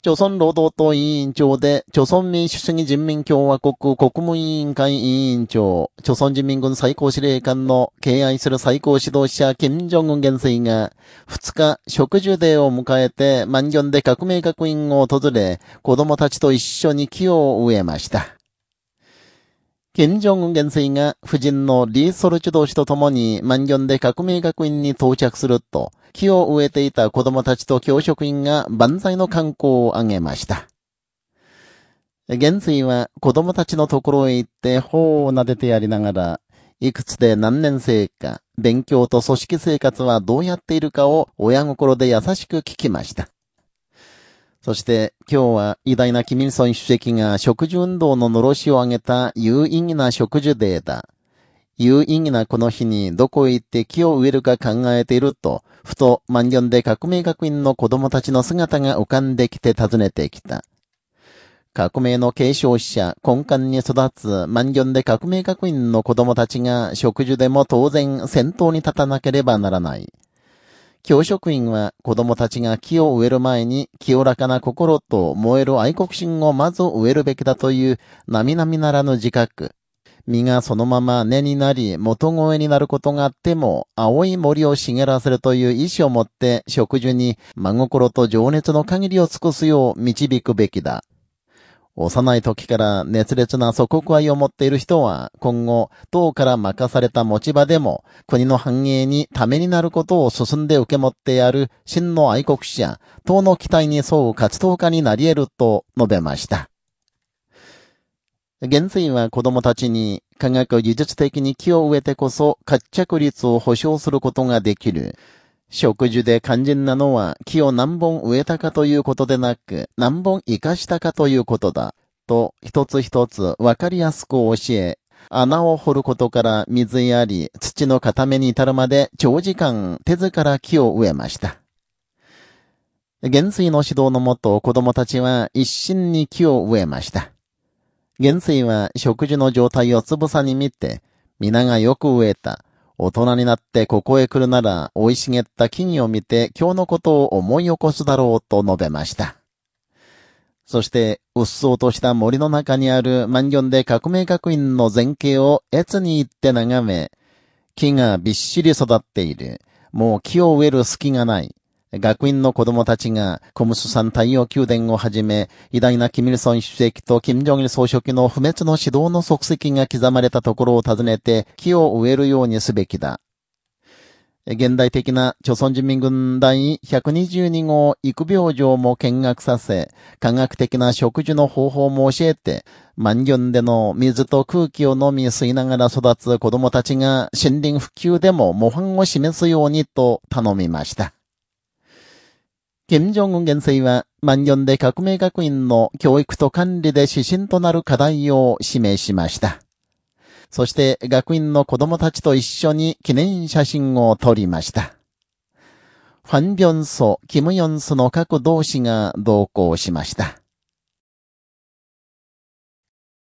朝鮮労働党委員長で、朝鮮民主主義人民共和国国務委員会委員長、朝鮮人民軍最高司令官の敬愛する最高指導者、金正恩元帥が、2日、植樹デーを迎えて、万元で革命学院を訪れ、子供たちと一緒に木を植えました。金正恩元帥が夫人のリー・ソルチュ同士と共に万元で革命学院に到着すると、木を植えていた子供たちと教職員が万歳の観光を挙げました。元帥は子供たちのところへ行って頬を撫でてやりながら、いくつで何年生か、勉強と組織生活はどうやっているかを親心で優しく聞きました。そして今日は偉大なキミルソン主席が植樹運動ののろしを上げた有意義な植樹デーだ。有意義なこの日にどこへ行って木を植えるか考えていると、ふと万ンで革命学院の子供たちの姿が浮かんできて訪ねてきた。革命の継承者、根幹に育つ万ンで革命学院の子供たちが植樹でも当然先頭に立たなければならない。教職員は子供たちが木を植える前に清らかな心と燃える愛国心をまず植えるべきだという並々ならぬ自覚。実がそのまま根になり元声になることがあっても青い森を茂らせるという意志を持って植樹に真心と情熱の限りを尽くすよう導くべきだ。幼い時から熱烈な祖国愛を持っている人は、今後、党から任された持ち場でも、国の繁栄にためになることを進んで受け持ってやる真の愛国者、党の期待に沿う活動家になり得ると述べました。現在は子供たちに科学技術的に木を植えてこそ活着率を保障することができる。植樹で肝心なのは木を何本植えたかということでなく、何本生かしたかということだ。と、一つ一つわかりやすく教え、穴を掘ることから水やり、土の固めに至るまで長時間手ずから木を植えました。元帥の指導のもと子供たちは一心に木を植えました。元帥は植樹の状態をつぶさに見て、皆がよく植えた。大人になってここへ来るなら、生い茂った木々を見て今日のことを思い起こすだろうと述べました。そして、うっそうとした森の中にある万ンで革命学院の前景を越に行って眺め、木がびっしり育っている。もう木を植える隙がない。学院の子供たちが、コムス山太陽宮殿をはじめ、偉大なキミルソン主席とキム・ジョギル総書記の不滅の指導の足跡が刻まれたところを訪ねて、木を植えるようにすべきだ。現代的な朝鮮人民軍第122号育病場も見学させ、科学的な植樹の方法も教えて、万ンでの水と空気を飲み吸いながら育つ子供たちが森林復旧でも模範を示すようにと頼みました。金正恩元帥は、万ンで革命学院の教育と管理で指針となる課題を示しました。そして学院の子供たちと一緒に記念写真を撮りました。ファンビョンソ、キムヨンソの各同志が同行しました。